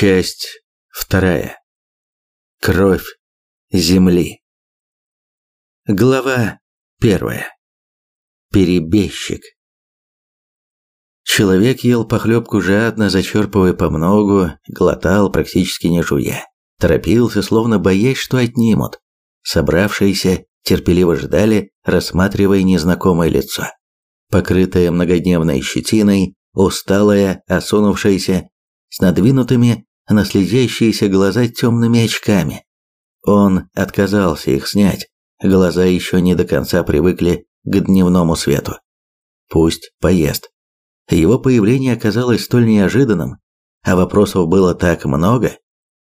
Часть вторая. Кровь земли. Глава первая. Перебежчик. Человек ел похлебку жадно, зачерпывая по многу, глотал, практически не жуя. Торопился, словно боясь, что отнимут. Собравшиеся терпеливо ждали, рассматривая незнакомое лицо. Покрытое многодневной щетиной, усталое, осунувшееся, с надвинутыми на слезящиеся глаза темными очками. Он отказался их снять, глаза еще не до конца привыкли к дневному свету. Пусть поест. Его появление оказалось столь неожиданным, а вопросов было так много,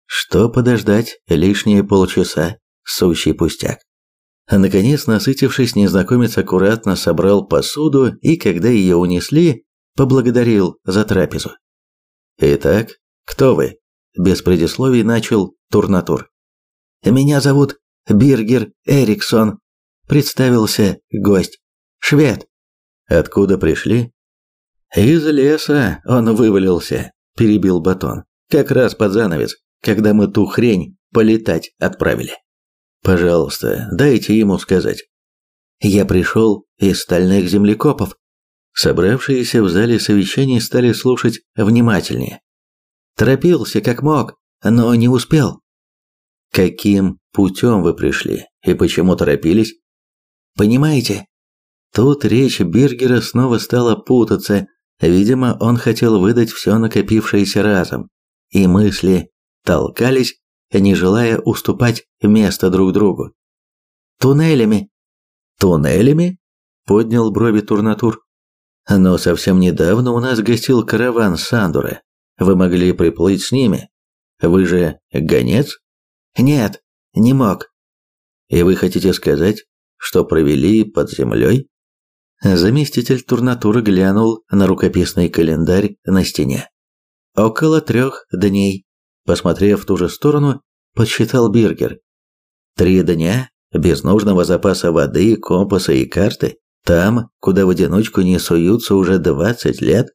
что подождать лишние полчаса – сущий пустяк. Наконец, насытившись, незнакомец аккуратно собрал посуду и, когда ее унесли, поблагодарил за трапезу. «Итак, кто вы?» – без предисловий начал Турнатур. «Меня зовут Биргер Эриксон», – представился гость. «Швед». «Откуда пришли?» «Из леса он вывалился», – перебил Батон. «Как раз под занавес, когда мы ту хрень полетать отправили». «Пожалуйста, дайте ему сказать». «Я пришел из стальных землекопов», Собравшиеся в зале совещаний стали слушать внимательнее. Торопился как мог, но не успел. Каким путем вы пришли и почему торопились? Понимаете? Тут речь Бергера снова стала путаться. Видимо, он хотел выдать все накопившееся разом. И мысли толкались, не желая уступать место друг другу. Туннелями. Туннелями? Поднял брови Турнатур. Но совсем недавно у нас гостил караван Сандура. Вы могли приплыть с ними. Вы же гонец? Нет, не мог. И вы хотите сказать, что провели под землей? Заместитель турнатуры глянул на рукописный календарь на стене. Около трех дней. Посмотрев в ту же сторону, подсчитал Биргер. Три дня без нужного запаса воды, компаса и карты. Там, куда в одиночку не суются уже 20 лет,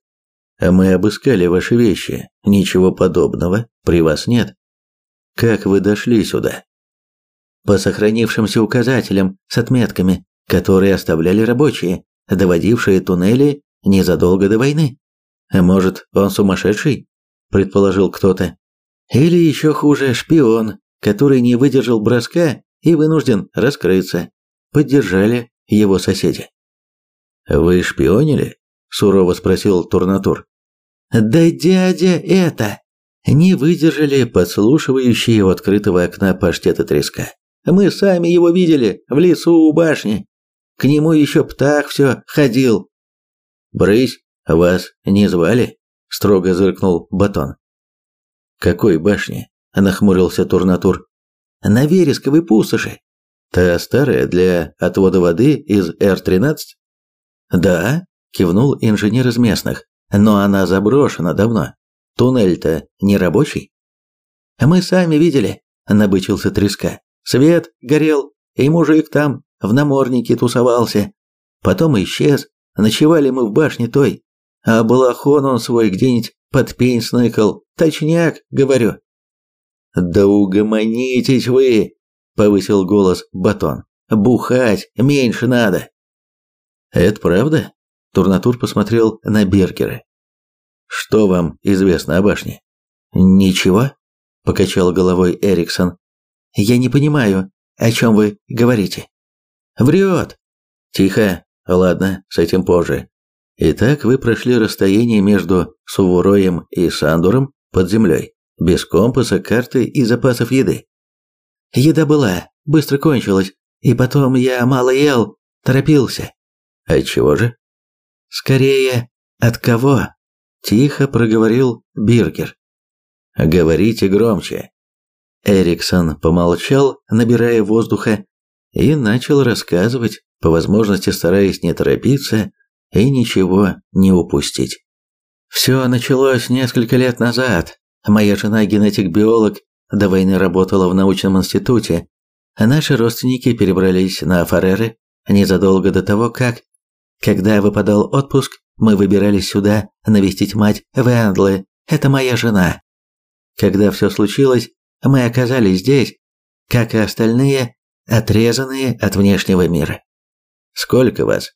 мы обыскали ваши вещи. Ничего подобного при вас нет. Как вы дошли сюда? По сохранившимся указателям с отметками, которые оставляли рабочие, доводившие туннели незадолго до войны. Может, он сумасшедший? предположил кто-то. Или еще хуже, шпион, который не выдержал броска и вынужден раскрыться. Поддержали его соседи. «Вы шпионили?» – сурово спросил Турнатур. «Да дядя это!» Не выдержали подслушивающие у открытого окна паштета треска. «Мы сами его видели, в лесу у башни. К нему еще птах все ходил». «Брысь, вас не звали?» – строго зыркнул Батон. «Какой башни?» – нахмурился Турнатур. «На вересковой пустоши. Та старая для отвода воды из Р-13?» «Да», – кивнул инженер из местных, – «но она заброшена давно. Туннель-то не рабочий». «Мы сами видели», – набычился треска. «Свет горел, и мужик там в наморднике тусовался. Потом исчез, ночевали мы в башне той, а балахон он свой где-нибудь под пень сныкал. Точняк, говорю». «Да угомонитесь вы!» – повысил голос Батон. «Бухать меньше надо». «Это правда?» Турнатур посмотрел на Бергера. «Что вам известно о башне?» «Ничего», – покачал головой Эриксон. «Я не понимаю, о чем вы говорите». «Врет!» «Тихо. Ладно, с этим позже. Итак, вы прошли расстояние между Сувуроем и Сандуром под землей, без компаса, карты и запасов еды». «Еда была, быстро кончилась, и потом я мало ел, торопился». От чего же? Скорее, от кого? Тихо проговорил Биргер. Говорите громче. Эриксон помолчал, набирая воздуха, и начал рассказывать, по возможности стараясь не торопиться и ничего не упустить. Все началось несколько лет назад. Моя жена генетик-биолог до войны работала в научном институте. Наши родственники перебрались на Фареры незадолго до того, как когда выпадал отпуск, мы выбирались сюда навестить мать Вендлы. Это моя жена. Когда все случилось, мы оказались здесь, как и остальные, отрезанные от внешнего мира. Сколько вас?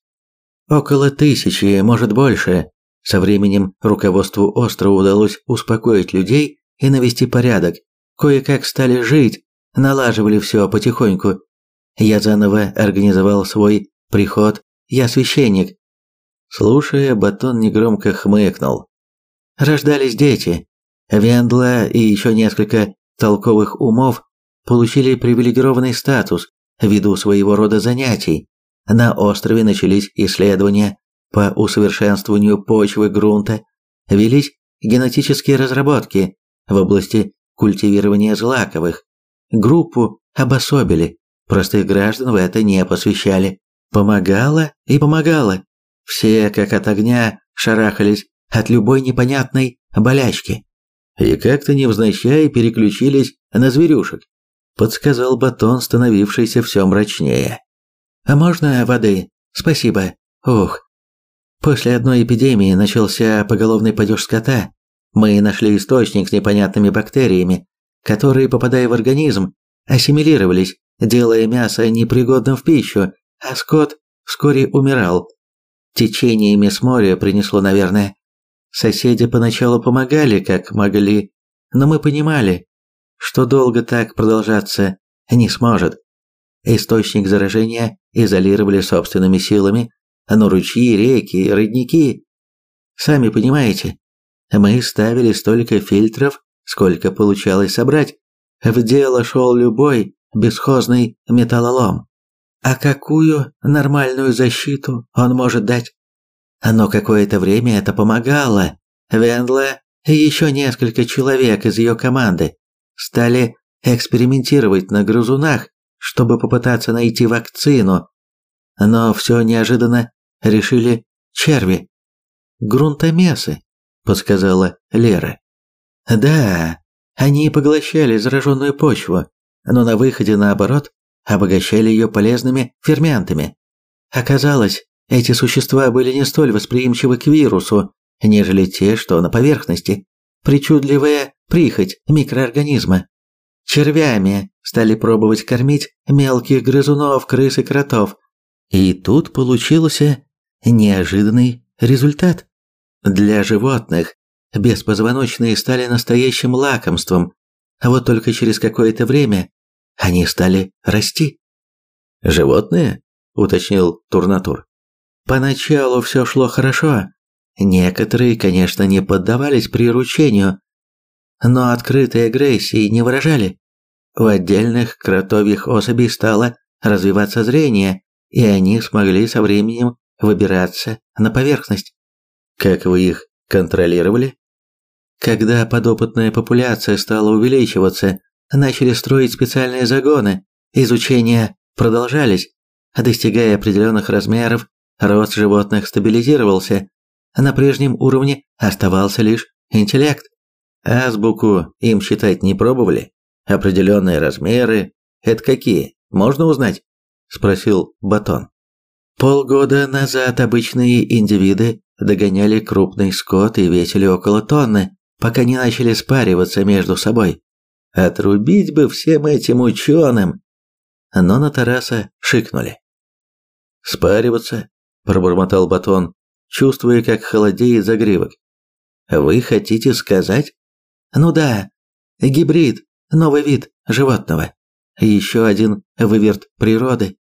Около тысячи, может больше. Со временем руководству острова удалось успокоить людей и навести порядок. Кое-как стали жить, налаживали все потихоньку. Я заново организовал свой приход, я священник. Слушая, Батон негромко хмыкнул. Рождались дети. Вендла и еще несколько толковых умов получили привилегированный статус ввиду своего рода занятий. На острове начались исследования по усовершенствованию почвы грунта, велись генетические разработки в области культивирования злаковых. Группу обособили, простых граждан в это не посвящали. Помогало и помогало. Все, как от огня, шарахались от любой непонятной болячки. И как-то невзначай переключились на зверюшек, подсказал батон, становившийся все мрачнее. «А можно воды? Спасибо. Ух, После одной эпидемии начался поголовный падеж скота. Мы нашли источник с непонятными бактериями, которые, попадая в организм, ассимилировались, делая мясо непригодным в пищу, а скот вскоре умирал. Течениями с моря принесло, наверное. Соседи поначалу помогали, как могли, но мы понимали, что долго так продолжаться не сможет. Источник заражения изолировали собственными силами, но ручьи, реки, родники... Сами понимаете, мы ставили столько фильтров, сколько получалось собрать. В дело шел любой бесхозный металлолом. А какую нормальную защиту он может дать? Но какое-то время это помогало. Вендла и еще несколько человек из ее команды стали экспериментировать на грызунах, чтобы попытаться найти вакцину. Но все неожиданно решили черви. Грунтомесы, подсказала Лера. Да, они поглощали зараженную почву, но на выходе наоборот обогащали ее полезными ферментами. Оказалось, эти существа были не столь восприимчивы к вирусу, нежели те, что на поверхности. Причудливая прихоть микроорганизма. Червями стали пробовать кормить мелких грызунов, крыс и кротов. И тут получился неожиданный результат. Для животных беспозвоночные стали настоящим лакомством, а вот только через какое-то время они стали расти. «Животные?» – уточнил Турнатур. «Поначалу все шло хорошо. Некоторые, конечно, не поддавались приручению, но открытой агрессии не выражали. У отдельных кротовьих особей стало развиваться зрение, и они смогли со временем выбираться на поверхность. Как вы их контролировали? Когда подопытная популяция стала увеличиваться, начали строить специальные загоны, изучения продолжались, достигая определенных размеров, рост животных стабилизировался, на прежнем уровне оставался лишь интеллект. Азбуку им считать не пробовали? Определенные размеры? Это какие? Можно узнать? Спросил Батон. Полгода назад обычные индивиды догоняли крупный скот и весили около тонны, пока не начали спариваться между собой. Отрубить бы всем этим ученым! Но на Тараса шикнули. «Спариваться?» – пробормотал Батон, чувствуя, как холодеет загривок. «Вы хотите сказать?» «Ну да, гибрид, новый вид животного. Еще один выверт природы.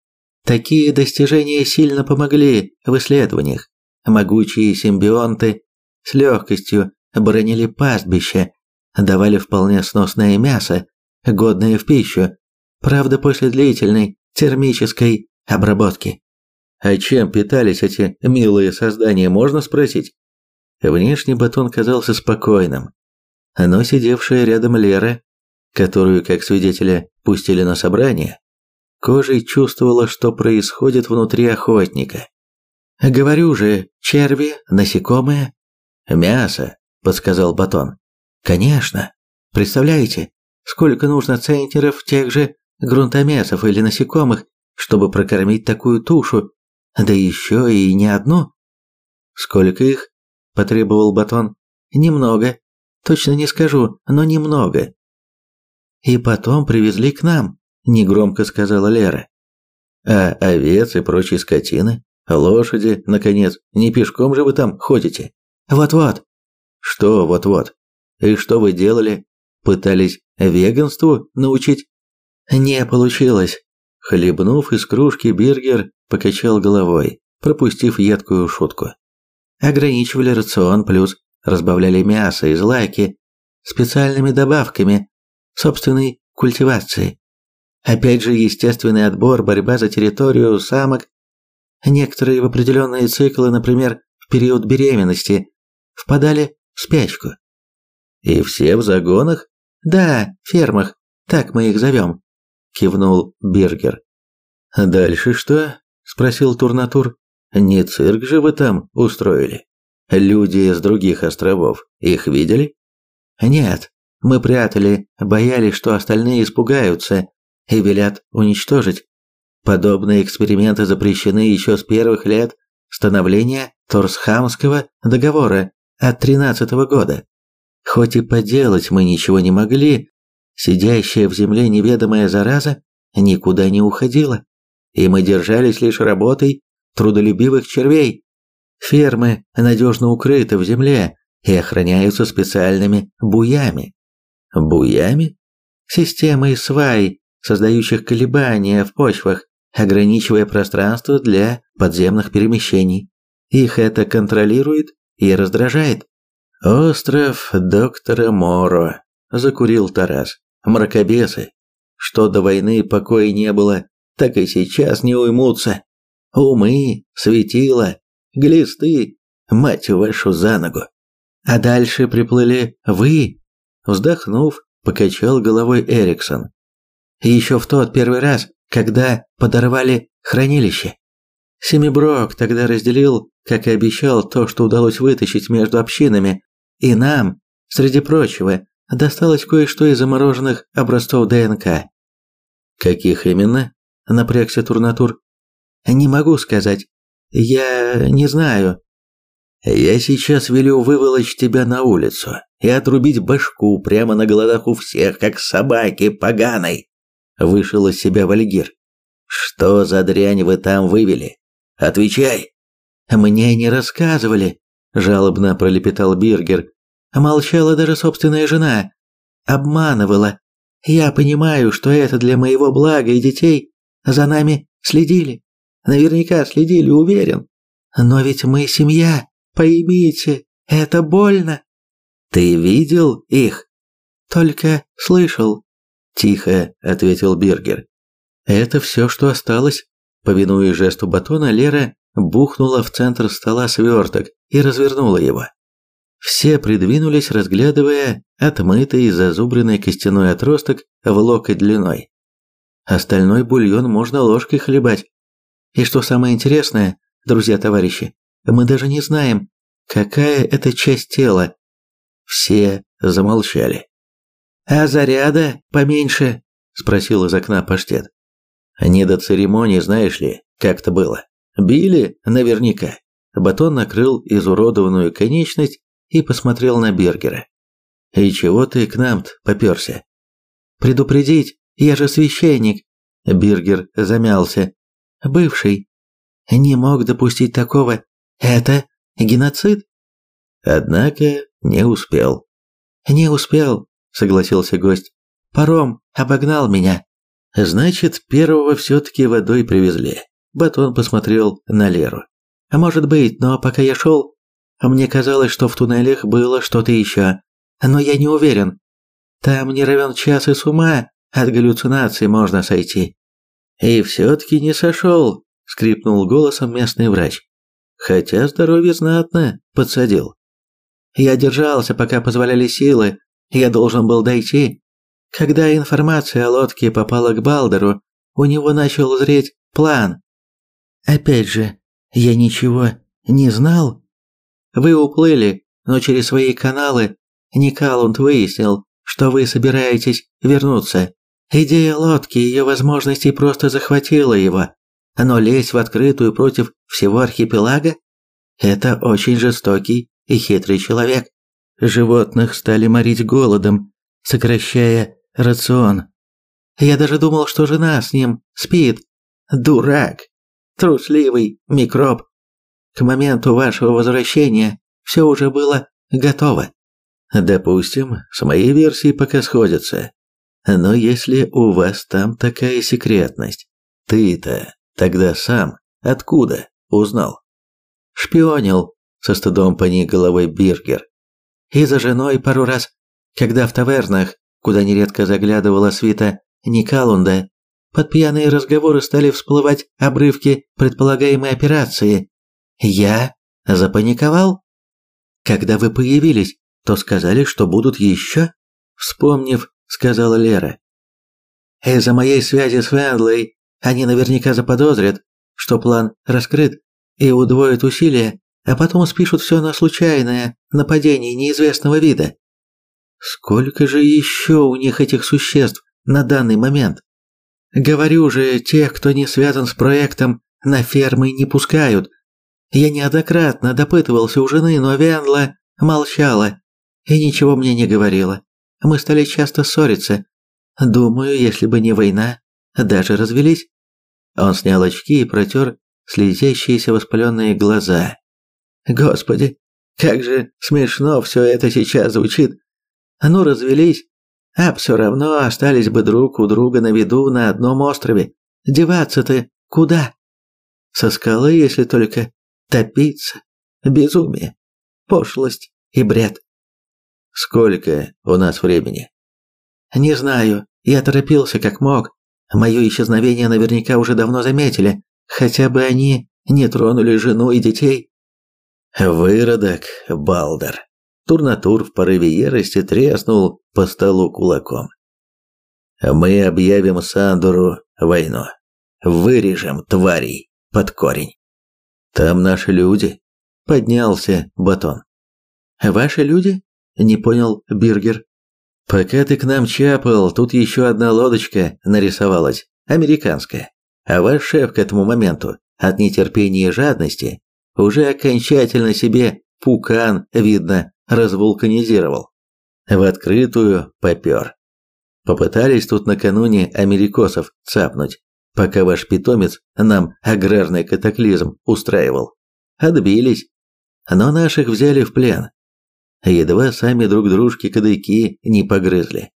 Такие достижения сильно помогли в исследованиях. Могучие симбионты с легкостью бронили пастбища, давали вполне сносное мясо, годное в пищу, правда после длительной термической обработки. А чем питались эти милые создания, можно спросить? Внешне батон казался спокойным, но сидевшая рядом Лера, которую, как свидетеля, пустили на собрание, Кожей чувствовала, что происходит внутри охотника. «Говорю же, черви, насекомые...» «Мясо», — подсказал Батон. «Конечно. Представляете, сколько нужно центнеров тех же грунтомесов или насекомых, чтобы прокормить такую тушу, да еще и не одну?» «Сколько их?» – потребовал Батон. «Немного. точно не скажу, но немного. И потом привезли к нам, негромко сказала Лера. А овец и прочей скотины, лошади, наконец, не пешком же вы там ходите? Вот-вот. Что вот-вот? И что вы делали? Пытались веганству научить? Не получилось. Хлебнув из кружки, Бергер покачал головой, пропустив едкую шутку. Ограничивали рацион, плюс разбавляли мясо и злаки специальными добавками собственной культивации. Опять же, естественный отбор, борьба за территорию самок. Некоторые в определенные циклы, например, в период беременности, впадали в спячку. И все в загонах? Да, фермах, так мы их зовем, кивнул Бергер. Дальше что? спросил Турнатур. Не цирк же вы там устроили? Люди с других островов их видели? Нет, мы прятали, боялись, что остальные испугаются и велят уничтожить. Подобные эксперименты запрещены еще с первых лет становления Торсхамского договора от 13 -го года. Хоть и поделать мы ничего не могли, сидящая в земле неведомая зараза никуда не уходила, и мы держались лишь работой трудолюбивых червей. Фермы надежно укрыты в земле и охраняются специальными буями. Буями? Системой свай, создающих колебания в почвах, ограничивая пространство для подземных перемещений. Их это контролирует и раздражает. «Остров доктора Моро», – закурил Тарас. «Мракобесы. Что до войны покоя не было, так и сейчас не уймутся. Умы, светила, глисты, мать вашу за ногу. А дальше приплыли вы. Вздохнув, покачал головой Эриксон. Еще в тот первый раз, когда подорвали хранилище. Семиброк тогда разделил, как и обещал, то, что удалось вытащить между общинами, и нам, среди прочего, досталось кое-что из замороженных образцов ДНК. Каких именно? Напрягся Турнатур. Не могу сказать. Я не знаю. Я сейчас велю выволочь тебя на улицу и отрубить башку прямо на глазах у всех, как собаки поганой. Вышел из себя Вальгир. Что за дрянь вы там вывели? Отвечай. Мне не рассказывали, жалобно пролепетал Биргер. Молчала даже собственная жена. Обманывала. Я понимаю, что это для моего блага и детей. За нами следили. Наверняка следили, уверен. Но ведь мы семья, поймите, это больно. Ты видел их? Только слышал. Тихо ответил Бергер. Это все, что осталось. Повинуясь жесту батона, Лера бухнула в центр стола сверток и развернула его. Все придвинулись, разглядывая отмытый и зазубренный костяной отросток в локоть длиной. Остальной бульон можно ложкой хлебать. И что самое интересное, друзья-товарищи, мы даже не знаем, какая это часть тела. Все замолчали. «А заряда поменьше?» – спросил из окна паштет. «Не до церемонии, знаешь ли, как-то было. Били наверняка». Батон накрыл изуродованную конечность и посмотрел на Бергера. «И чего ты к нам-то попёрся?» «Предупредить, я же священник!» Бергер замялся. «Бывший. Не мог допустить такого. Это геноцид?» Однако не успел. «Не успел», — согласился гость. «Паром обогнал меня». «Значит, первого все-таки водой привезли». Батон посмотрел на Леру. «А может быть, но пока я шел, мне казалось, что в туннелях было что-то еще, но я не уверен. Там не равен час и с ума от галлюцинаций можно сойти. И все-таки не сошел, скрипнул голосом местный врач. Хотя здоровье знатно подсадил. Я держался, пока позволяли силы, я должен был дойти. Когда информация о лодке попала к Балдеру, у него начал зреть план. Опять же, я ничего не знал вы уплыли, но через свои каналы Никалунд выяснил, что вы собираетесь вернуться. Идея лодки и ее возможностей просто захватила его. Но лезть в открытую против всего архипелага – это очень жестокий и хитрый человек. животных стали морить голодом, сокращая рацион. Я даже думал, что жена с ним спит. Дурак. Трусливый микроб. К моменту вашего возвращения все уже было готово. Допустим, с моей версией пока сходится. Но если у вас там такая секретность, ты-то тогда сам откуда узнал? Шпионил, со стыдом поник головой Биргер. И за женой пару раз, когда в тавернах, куда нередко заглядывала свита Никалунда, под пьяные разговоры стали всплывать обрывки предполагаемой операции. Я запаниковал. Когда вы появились, то сказали, что будут еще? Вспомнив, сказала Лера. Из-за моей связи с Вендлой они наверняка заподозрят, что план раскрыт, и удвоят усилия, а потом спишут все на случайное нападение неизвестного вида. Сколько же еще у них этих существ на данный момент? Говорю же, тех, кто не связан с проектом, на фермы не пускают. Я неоднократно допытывался у жены, но Венла молчала и ничего мне не говорила. Мы стали часто ссориться. Думаю, если бы не война, даже развелись. Он снял очки и протер слезящиеся воспаленные глаза. Господи, как же смешно все это сейчас звучит. Ну, развелись, а все равно остались бы друг у друга на виду на одном острове. Деваться-то куда? Со скалы, если только топиться. Безумие, пошлость и бред. Сколько у нас времени? Не знаю, я торопился как мог. Мое исчезновение наверняка уже давно заметили, хотя бы они не тронули жену и детей. Выродок, Балдер. Турнатур в порыве ярости треснул по столу кулаком. Мы объявим Сандору войну. Вырежем тварей под корень. Там наши люди. Поднялся Батон. Ваши люди? Не понял Биргер. Пока ты к нам чапал, тут еще одна лодочка нарисовалась, американская. А ваш шеф к этому моменту от нетерпения и жадности уже окончательно себе пукан, видно, развулканизировал. В открытую попер. Попытались тут накануне америкосов цапнуть, пока ваш питомец нам аграрный катаклизм устраивал. Отбились. Но наших взяли в плен. Едва сами друг дружки кадыки не погрызли.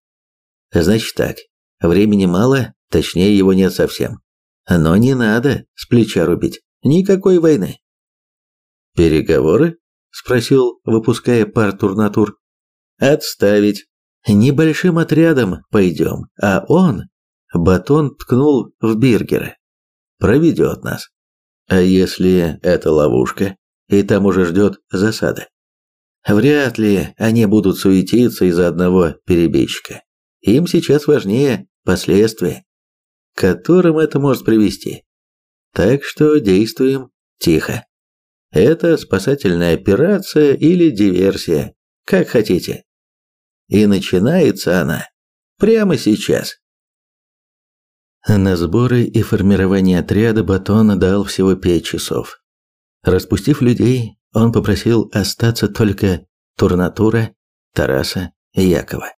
Значит так, времени мало, точнее его нет совсем. Но не надо с плеча рубить. Никакой войны. «Переговоры?» – спросил, выпуская пар турнатур. «Отставить. Небольшим отрядом пойдем, а он...» Батон ткнул в Биргера. «Проведет нас. А если это ловушка, и там уже ждет засада? Вряд ли они будут суетиться из-за одного перебежчика. Им сейчас важнее последствия, к которым это может привести. Так что действуем тихо. Это спасательная операция или диверсия, как хотите. И начинается она прямо сейчас. На сборы и формирование отряда Батон дал всего пять часов. Распустив людей, он попросил остаться только Турнатура, Тараса и Якова.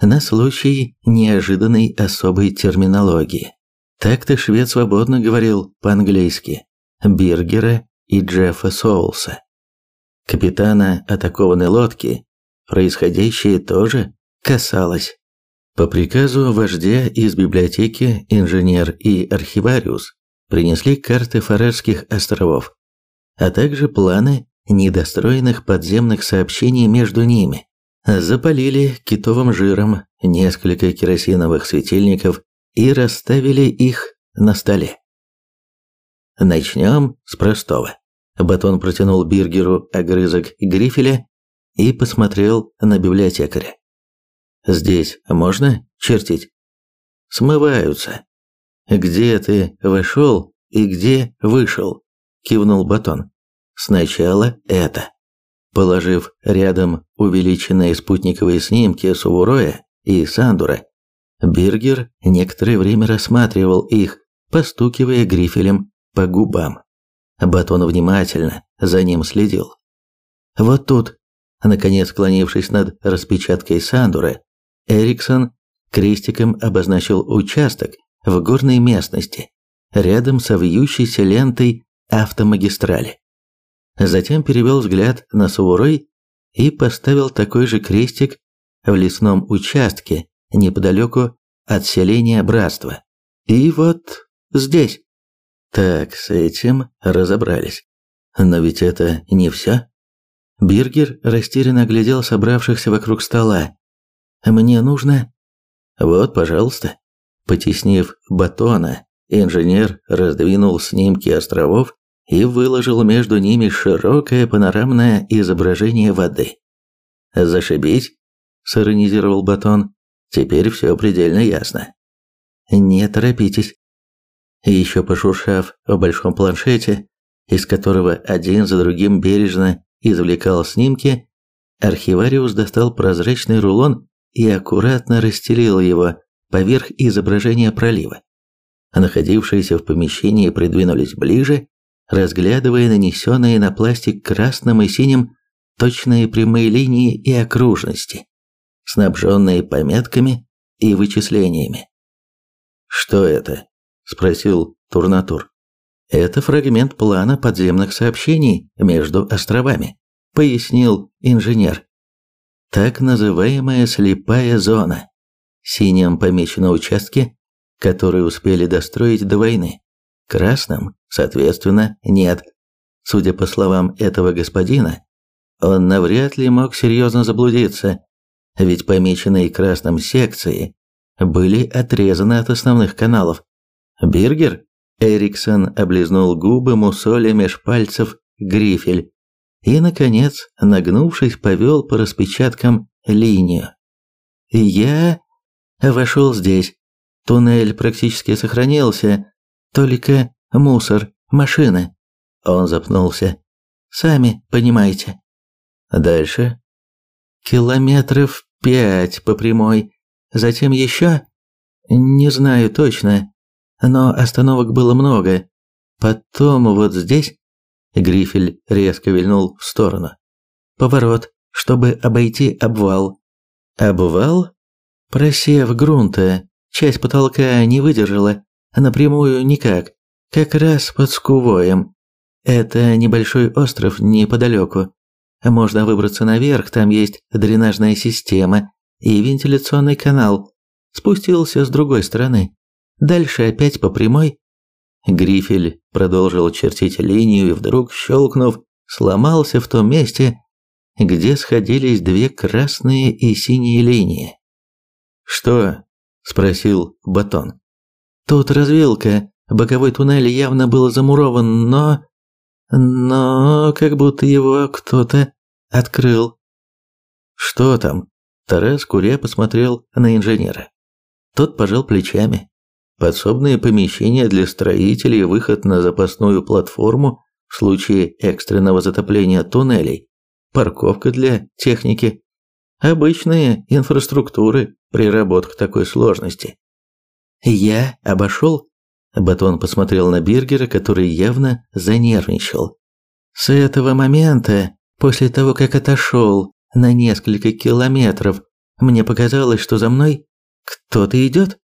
На случай неожиданной особой терминологии. Так-то швед свободно говорил по-английски. Биргера и Джеффа Соулса. Капитана атакованной лодки происходящее тоже касалось. По приказу вождя из библиотеки инженер и архивариус принесли карты Фарерских островов, а также планы недостроенных подземных сообщений между ними. Запалили китовым жиром несколько керосиновых светильников и расставили их на столе. Начнем с простого. Батон протянул Биргеру огрызок грифеля и посмотрел на библиотекаря. «Здесь можно чертить?» «Смываются». «Где ты вошел и где вышел?» – кивнул Батон. «Сначала это». Положив рядом увеличенные спутниковые снимки Сувуроя и Сандура, Биргер некоторое время рассматривал их, постукивая грифелем по губам. Батон внимательно за ним следил. Вот тут Наконец, склонившись над распечаткой Сандура, Эриксон крестиком обозначил участок в горной местности, рядом со вьющейся лентой автомагистрали. Затем перевел взгляд на Саурой и поставил такой же крестик в лесном участке неподалеку от селения Братства. И вот здесь. Так, с этим разобрались. Но ведь это не все. Биргер растерянно оглядел собравшихся вокруг стола. «Мне нужно...» «Вот, пожалуйста». Потеснив батона, инженер раздвинул снимки островов и выложил между ними широкое панорамное изображение воды. «Зашибись», – сиронизировал батон. «Теперь все предельно ясно». «Не торопитесь». Еще пошуршав в большом планшете, из которого один за другим бережно извлекал снимки, архивариус достал прозрачный рулон и аккуратно расстелил его поверх изображения пролива. Находившиеся в помещении придвинулись ближе, разглядывая нанесенные на пластик красным и синим точные прямые линии и окружности, снабженные пометками и вычислениями. «Что это?» – спросил Турнатур. Это фрагмент плана подземных сообщений между островами, пояснил инженер. Так называемая слепая зона. Синим помечены участки, которые успели достроить до войны. Красным, соответственно, нет. Судя по словам этого господина, он навряд ли мог серьезно заблудиться, ведь помеченные красным секции были отрезаны от основных каналов. Биргер Эриксон облизнул губы, мусоля меж пальцев грифель и, наконец, нагнувшись, повел по распечаткам линию. Я вошел здесь. Туннель практически сохранился, только мусор, машины. Он запнулся. Сами понимаете. Дальше. Километров пять по прямой. Затем еще? Не знаю точно но остановок было много. Потом вот здесь Грифель резко вильнул в сторону. Поворот, чтобы обойти обвал. Обвал? Просев грунта, часть потолка не выдержала, напрямую никак, как раз под скувоем. Это небольшой остров неподалеку. Можно выбраться наверх, там есть дренажная система и вентиляционный канал. Спустился с другой стороны. Дальше опять по прямой. Грифель продолжил чертить линию и вдруг, щелкнув, сломался в том месте, где сходились две красные и синие линии. «Что?» – спросил Батон. «Тут развилка, боковой туннель явно был замурован, но... но как будто его кто-то открыл». «Что там?» Тарас Куря посмотрел на инженера. Тот пожал плечами подсобные помещения для строителей выход на запасную платформу в случае экстренного затопления туннелей, парковка для техники, обычные инфраструктуры при работах такой сложности. Я обошел. Батон посмотрел на Биргера, который явно занервничал. С этого момента, после того, как отошел на несколько километров, мне показалось, что за мной кто-то идет.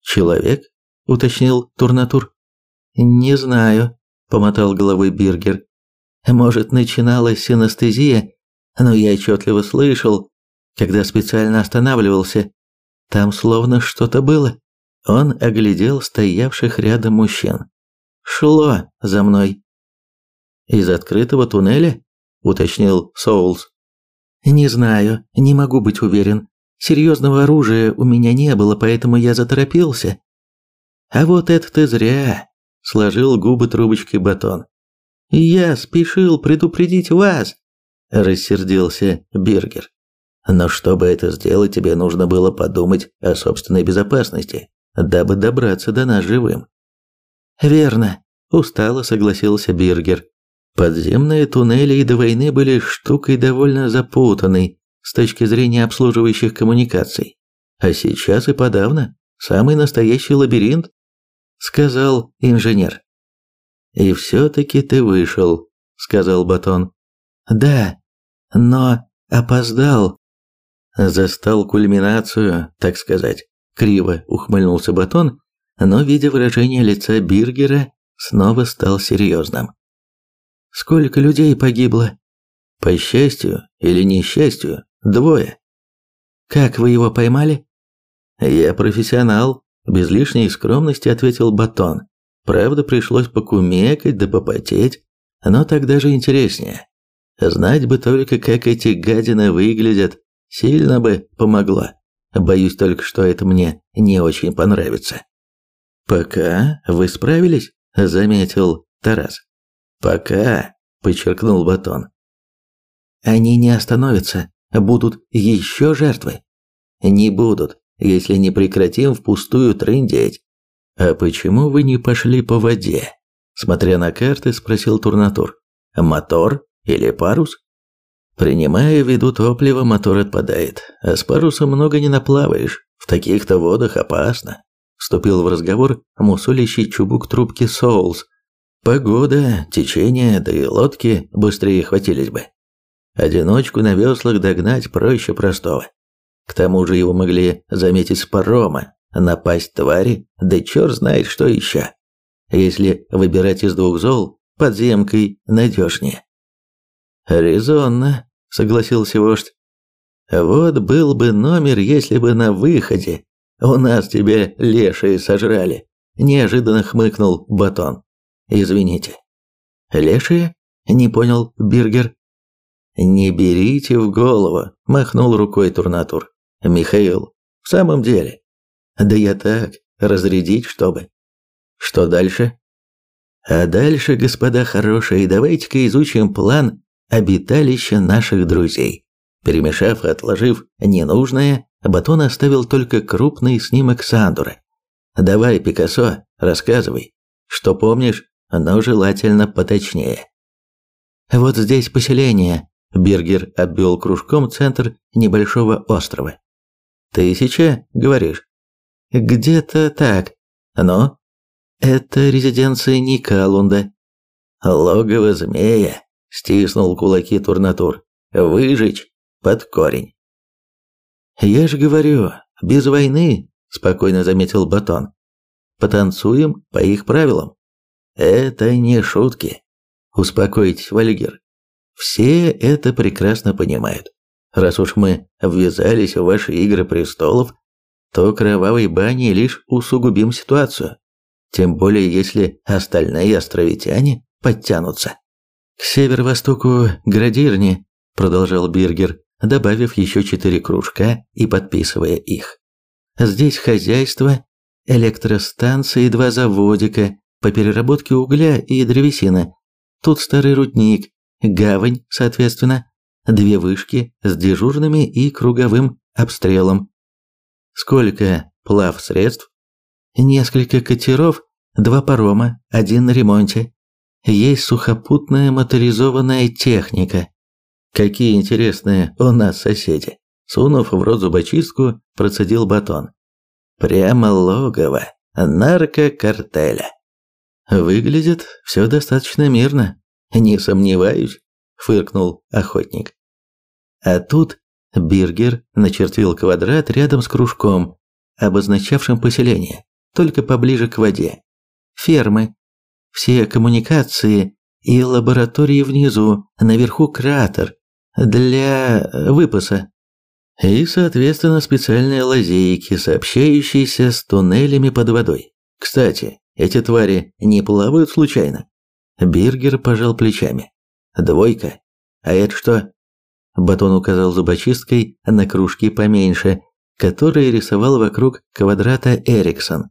«Человек?» – уточнил Турнатур. «Не знаю», – помотал головой Биргер. «Может, начиналась синестезия, но я отчетливо слышал, когда специально останавливался. Там словно что-то было». Он оглядел стоявших рядом мужчин. «Шло за мной». «Из открытого туннеля?» – уточнил Соулс. «Не знаю, не могу быть уверен. Серьезного оружия у меня не было, поэтому я заторопился. А вот это ты зря, сложил губы трубочкой батон. Я спешил предупредить вас, рассердился Бергер. Но чтобы это сделать, тебе нужно было подумать о собственной безопасности, дабы добраться до нас живым. Верно, устало согласился Бергер. Подземные туннели и до войны были штукой довольно запутанной, с точки зрения обслуживающих коммуникаций. А сейчас и подавно самый настоящий лабиринт, сказал инженер. И все-таки ты вышел, сказал Батон. Да, но опоздал. Застал кульминацию, так сказать. Криво ухмыльнулся Батон, но, видя выражение лица Биргера, снова стал серьезным. Сколько людей погибло? По счастью или несчастью, двое. Как вы его поймали? Я профессионал, без лишней скромности ответил Батон. Правда, пришлось покумекать да попотеть, но так даже интереснее. Знать бы только, как эти гадины выглядят, сильно бы помогло. Боюсь только, что это мне не очень понравится. Пока вы справились, заметил Тарас. Пока, подчеркнул Батон. Они не остановятся, будут еще жертвы. Не будут, если не прекратим впустую трындеть. А почему вы не пошли по воде? Смотря на карты, спросил Турнатур. Мотор или парус? Принимая в виду топливо, мотор отпадает, а с парусом много не наплаваешь. В таких-то водах опасно. Вступил в разговор мусолящий чубук трубки Соулс. Погода, течение, да и лодки быстрее хватились бы. Одиночку на веслах догнать проще простого. К тому же его могли заметить с парома, напасть твари, да черт знает что еще. Если выбирать из двух зол, подземкой надежнее. «Резонно», — согласился вождь. «Вот был бы номер, если бы на выходе у нас тебя лешие сожрали», — неожиданно хмыкнул Батон. «Извините». «Лешие?» — не понял Биргер. «Не берите в голову», — махнул рукой Турнатур. «Михаил, в самом деле». «Да я так, разрядить, чтобы». «Что дальше?» «А дальше, господа хорошие, давайте-ка изучим план обиталища наших друзей». Перемешав и отложив ненужное, Батон оставил только крупный снимок Сандура. «Давай, Пикассо, рассказывай, что помнишь, но желательно поточнее». «Вот здесь поселение», Бергер обвел кружком центр небольшого острова. «Тысяча, говоришь?» «Где-то так. Но это резиденция Никалунда». «Логово змея», – стиснул кулаки Турнатур. «Выжечь под корень». «Я же говорю, без войны», – спокойно заметил Батон. «Потанцуем по их правилам». «Это не шутки». «Успокойтесь, Вальгер. Все это прекрасно понимают. Раз уж мы ввязались в ваши игры престолов, то кровавой баней лишь усугубим ситуацию. Тем более, если остальные островитяне подтянутся. К северо-востоку Градирни, продолжал Биргер, добавив еще четыре кружка и подписывая их. Здесь хозяйство, электростанции, два заводика по переработке угля и древесины. Тут старый рудник, гавань, соответственно, две вышки с дежурными и круговым обстрелом. Сколько плав средств? Несколько катеров, два парома, один на ремонте. Есть сухопутная моторизованная техника. Какие интересные у нас соседи. Сунув в рот зубочистку, процедил батон. Прямо логово наркокартеля. Выглядит все достаточно мирно. «Не сомневаюсь», – фыркнул охотник. А тут Биргер начертил квадрат рядом с кружком, обозначавшим поселение, только поближе к воде. Фермы, все коммуникации и лаборатории внизу, наверху кратер для выпаса. И, соответственно, специальные лазейки, сообщающиеся с туннелями под водой. Кстати, эти твари не плавают случайно? Биргер пожал плечами. «Двойка. А это что?» Батон указал зубочисткой на кружки поменьше, которые рисовал вокруг квадрата Эриксон.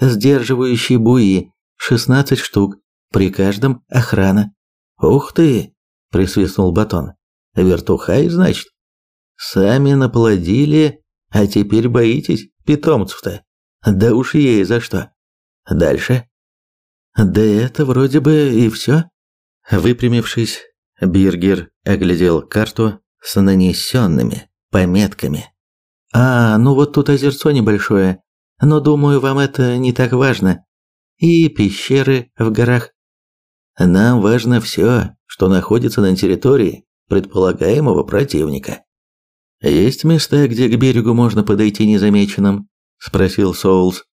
«Сдерживающие буи. 16 штук. При каждом охрана». «Ух ты!» – присвистнул Батон. «Вертухай, значит?» «Сами наплодили, а теперь боитесь питомцев-то? Да уж ей за что. Дальше?» Да это вроде бы и все. Выпрямившись, Биргер оглядел карту с нанесенными пометками. А, ну вот тут озерцо небольшое, но думаю, вам это не так важно. И пещеры в горах. Нам важно все, что находится на территории, предполагаемого противника. «Есть места, где к берегу можно подойти незамеченным?» – спросил Соулс.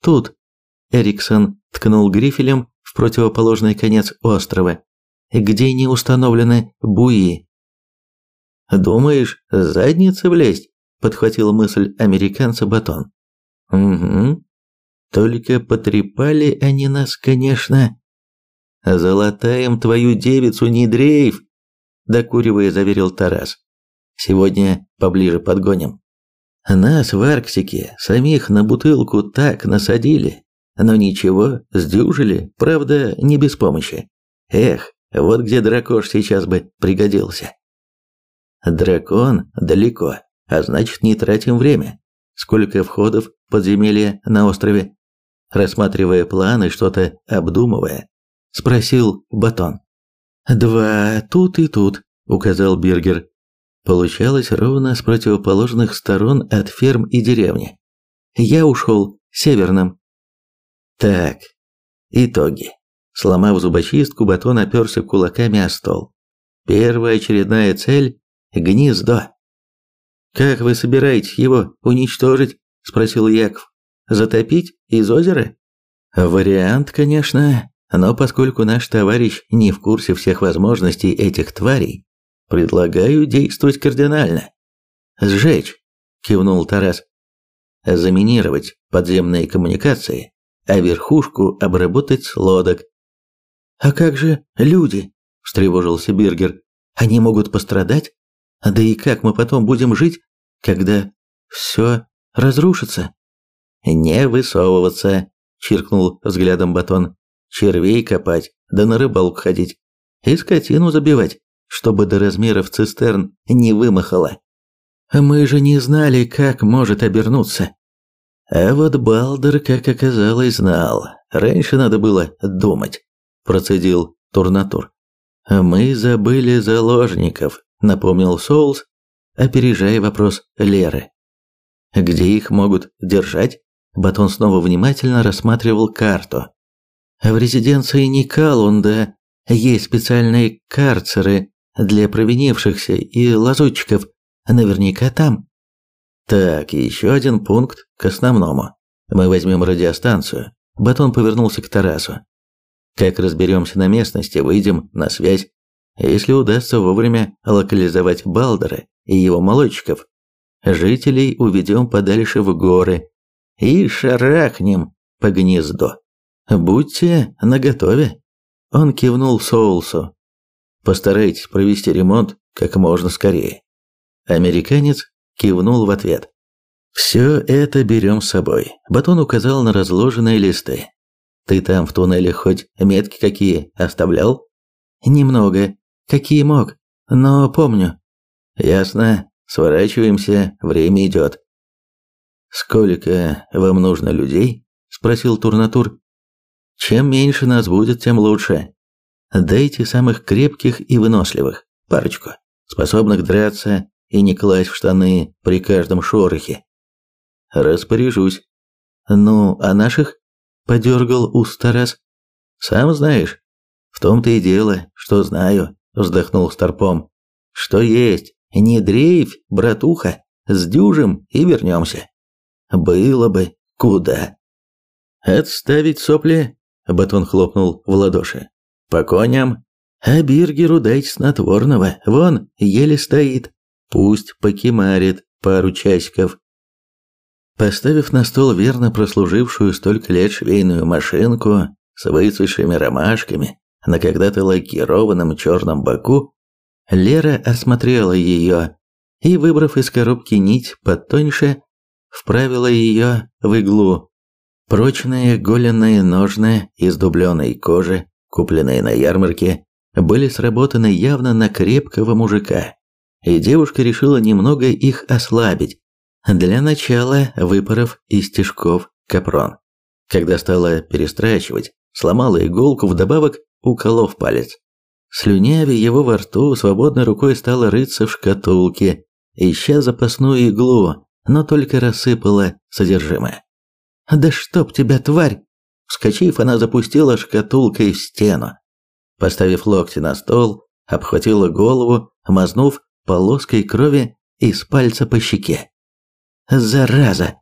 «Тут». Эриксон ткнул грифелем в противоположный конец острова, где не установлены буи. «Думаешь, задницы влезть?» – подхватил мысль американца Батон. «Угу. Только потрепали они нас, конечно. Золотаем твою девицу, не дрейф!» – докуривая, заверил Тарас. «Сегодня поближе подгоним». Нас в Арктике самих на бутылку так насадили, но ничего, сдюжили, правда, не без помощи. Эх, вот где дракош сейчас бы пригодился. Дракон далеко, а значит не тратим время. Сколько входов в подземелье на острове? Рассматривая планы, что-то обдумывая, спросил Батон. «Два тут и тут», — указал Биргер. Получалось ровно с противоположных сторон от ферм и деревни. Я ушел северным. Так, итоги. Сломав зубочистку, Батон оперся кулаками о стол. Первая очередная цель – гнездо. «Как вы собираетесь его уничтожить?» – спросил Яков. «Затопить из озера?» «Вариант, конечно, но поскольку наш товарищ не в курсе всех возможностей этих тварей, предлагаю действовать кардинально». «Сжечь», – кивнул Тарас. «Заминировать подземные коммуникации, а верхушку обработать с лодок, «А как же люди?» – встревожился Бергер. «Они могут пострадать? Да и как мы потом будем жить, когда все разрушится?» «Не высовываться», – чиркнул взглядом Батон. «Червей копать, да на рыбалку ходить. И скотину забивать, чтобы до размеров цистерн не вымахало. Мы же не знали, как может обернуться». А вот Балдер, как оказалось, знал. Раньше надо было думать процедил Турнатур. «Мы забыли заложников», — напомнил Соулс, опережая вопрос Леры. «Где их могут держать?» Батон снова внимательно рассматривал карту. «В резиденции Никалунда есть специальные карцеры для провинившихся и лазутчиков. Наверняка там». «Так, еще один пункт к основному. Мы возьмем радиостанцию». Батон повернулся к Тарасу. Как разберемся на местности, выйдем на связь. Если удастся вовремя локализовать Балдера и его молодчиков, жителей уведем подальше в горы и шарахнем по гнезду. Будьте наготове. Он кивнул Соулсу. Постарайтесь провести ремонт как можно скорее. Американец кивнул в ответ. «Все это берем с собой». Батон указал на разложенные листы. Ты там в туннеле хоть метки какие оставлял? Немного. Какие мог, но помню. Ясно. Сворачиваемся, время идет. Сколько вам нужно людей? Спросил Турнатур. Чем меньше нас будет, тем лучше. Дайте самых крепких и выносливых, парочку, способных драться и не класть в штаны при каждом шорохе. Распоряжусь. Ну, а наших? подергал уст Тарас. Сам знаешь. В том-то и дело, что знаю, вздохнул Старпом. Что есть, не дрейфь, братуха, с дюжем и вернемся. Было бы куда. Отставить сопли, Батон хлопнул в ладоши. По коням. А Биргеру дайте снотворного, вон, еле стоит. Пусть покемарит пару часиков, Поставив на стол верно прослужившую столько лет швейную машинку с выцветшими ромашками на когда-то лакированном черном боку, Лера осмотрела ее и, выбрав из коробки нить потоньше, вправила ее в иглу. Прочные голенные ножны из дубленой кожи, купленные на ярмарке, были сработаны явно на крепкого мужика, и девушка решила немного их ослабить, для начала выпоров из стежков капрон. Когда стала перестрачивать, сломала иголку, вдобавок уколов палец. Слюнявя его во рту, свободной рукой стала рыться в шкатулке, ища запасную иглу, но только рассыпала содержимое. «Да чтоб тебя, тварь!» Вскочив, она запустила шкатулкой в стену. Поставив локти на стол, обхватила голову мазнув полоской крови из пальца по щеке. «Зараза!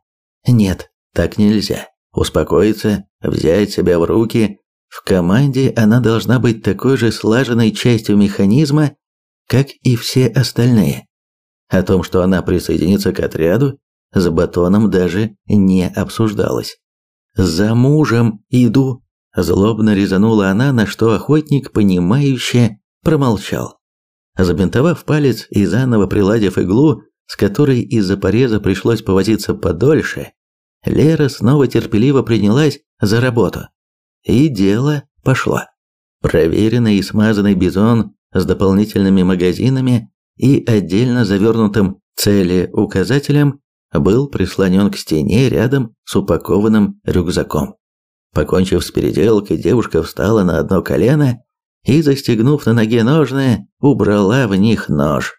Нет, так нельзя. Успокоиться, взять себя в руки. В команде она должна быть такой же слаженной частью механизма, как и все остальные. О том, что она присоединится к отряду, с Батоном даже не обсуждалось. «За мужем иду!» – злобно резанула она, на что охотник, понимающе, промолчал. Забинтовав палец и заново приладив иглу, с которой из-за пореза пришлось повозиться подольше, Лера снова терпеливо принялась за работу. И дело пошло. Проверенный и смазанный бизон с дополнительными магазинами и отдельно завернутым цели указателем был прислонен к стене рядом с упакованным рюкзаком. Покончив с переделкой, девушка встала на одно колено и, застегнув на ноге ножны, убрала в них нож.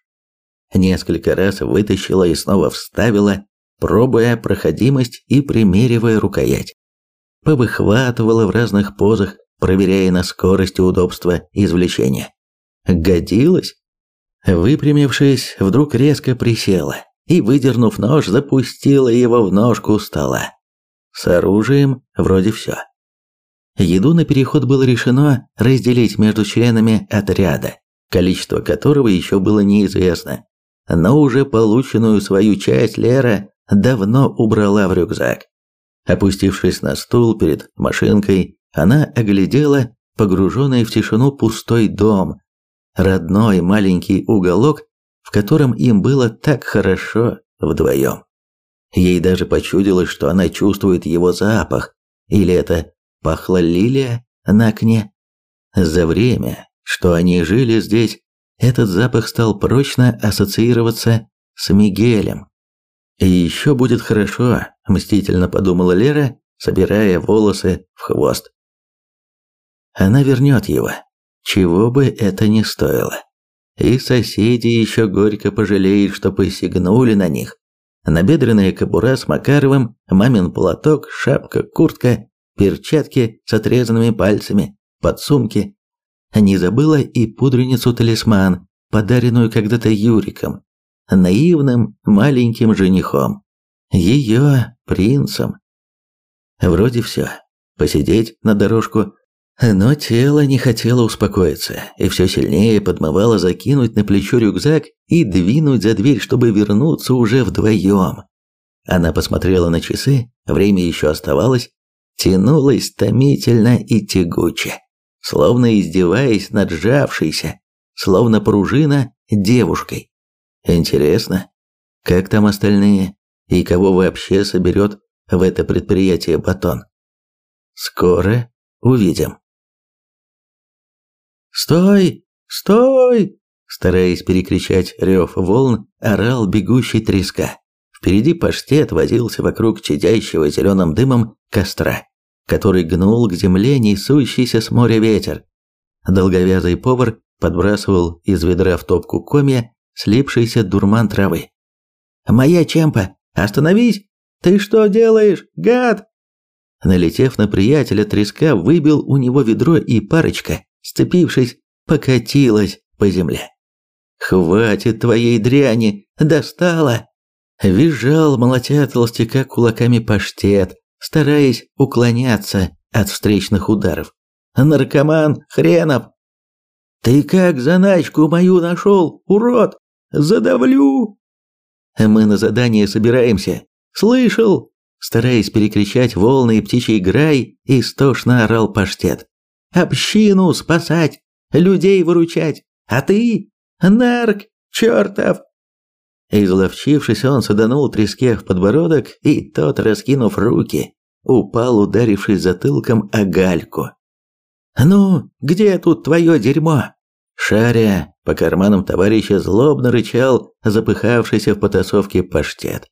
Несколько раз вытащила и снова вставила, пробуя проходимость и примеривая рукоять. Повыхватывала в разных позах, проверяя на скорость и удобство извлечения. Годилось. Выпрямившись, вдруг резко присела и, выдернув нож, запустила его в ножку стола. С оружием вроде все. Еду на переход было решено разделить между членами отряда, количество которого еще было неизвестно. Но уже полученную свою часть Лера давно убрала в рюкзак. Опустившись на стул перед машинкой, она оглядела погруженный в тишину пустой дом, родной маленький уголок, в котором им было так хорошо вдвоем. Ей даже почудилось, что она чувствует его запах, или это пахла лилия на окне. За время, что они жили здесь, этот запах стал прочно ассоциироваться с Мигелем. «И еще будет хорошо», – мстительно подумала Лера, собирая волосы в хвост. Она вернет его, чего бы это ни стоило. И соседи еще горько пожалеют, что посягнули на них. Набедренная кобура с Макаровым, мамин платок, шапка, куртка, перчатки с отрезанными пальцами, подсумки. Не забыла и пудреницу-талисман, подаренную когда-то Юриком, наивным маленьким женихом. Ее принцем. Вроде все. Посидеть на дорожку, но тело не хотело успокоиться, и все сильнее подмывало закинуть на плечо рюкзак и двинуть за дверь, чтобы вернуться уже вдвоем. Она посмотрела на часы, время еще оставалось, тянулось томительно и тягуче, словно издеваясь над сжавшейся, словно пружина, девушкой. Интересно, как там остальные, и кого вообще соберет в это предприятие батон? Скоро увидим. «Стой! Стой!» Стараясь перекричать рев волн, орал бегущий треска. Впереди паштет возился вокруг чадящего зеленым дымом костра, который гнул к земле несущийся с моря ветер. Долговязый повар подбрасывал из ведра в топку комья слипшийся дурман травы. «Моя Чемпа, остановись! Ты что делаешь, гад?» Налетев на приятеля, треска выбил у него ведро и парочка, сцепившись, покатилась по земле. «Хватит твоей дряни! Достала!» Визжал, молотя толстяка кулаками паштет, стараясь уклоняться от встречных ударов. «Наркоман хренов! Ты как заначку мою нашел, урод? Задавлю!» «Мы на задание собираемся. Слышал?» Стараясь перекричать волны и птичий грай, истошно орал паштет общину спасать, людей выручать, а ты – нарк чертов!» Изловчившись, он саданул треске в подбородок, и тот, раскинув руки, упал, ударившись затылком о гальку. «Ну, где тут твое дерьмо?» Шаря по карманам товарища злобно рычал запыхавшийся в потасовке паштет.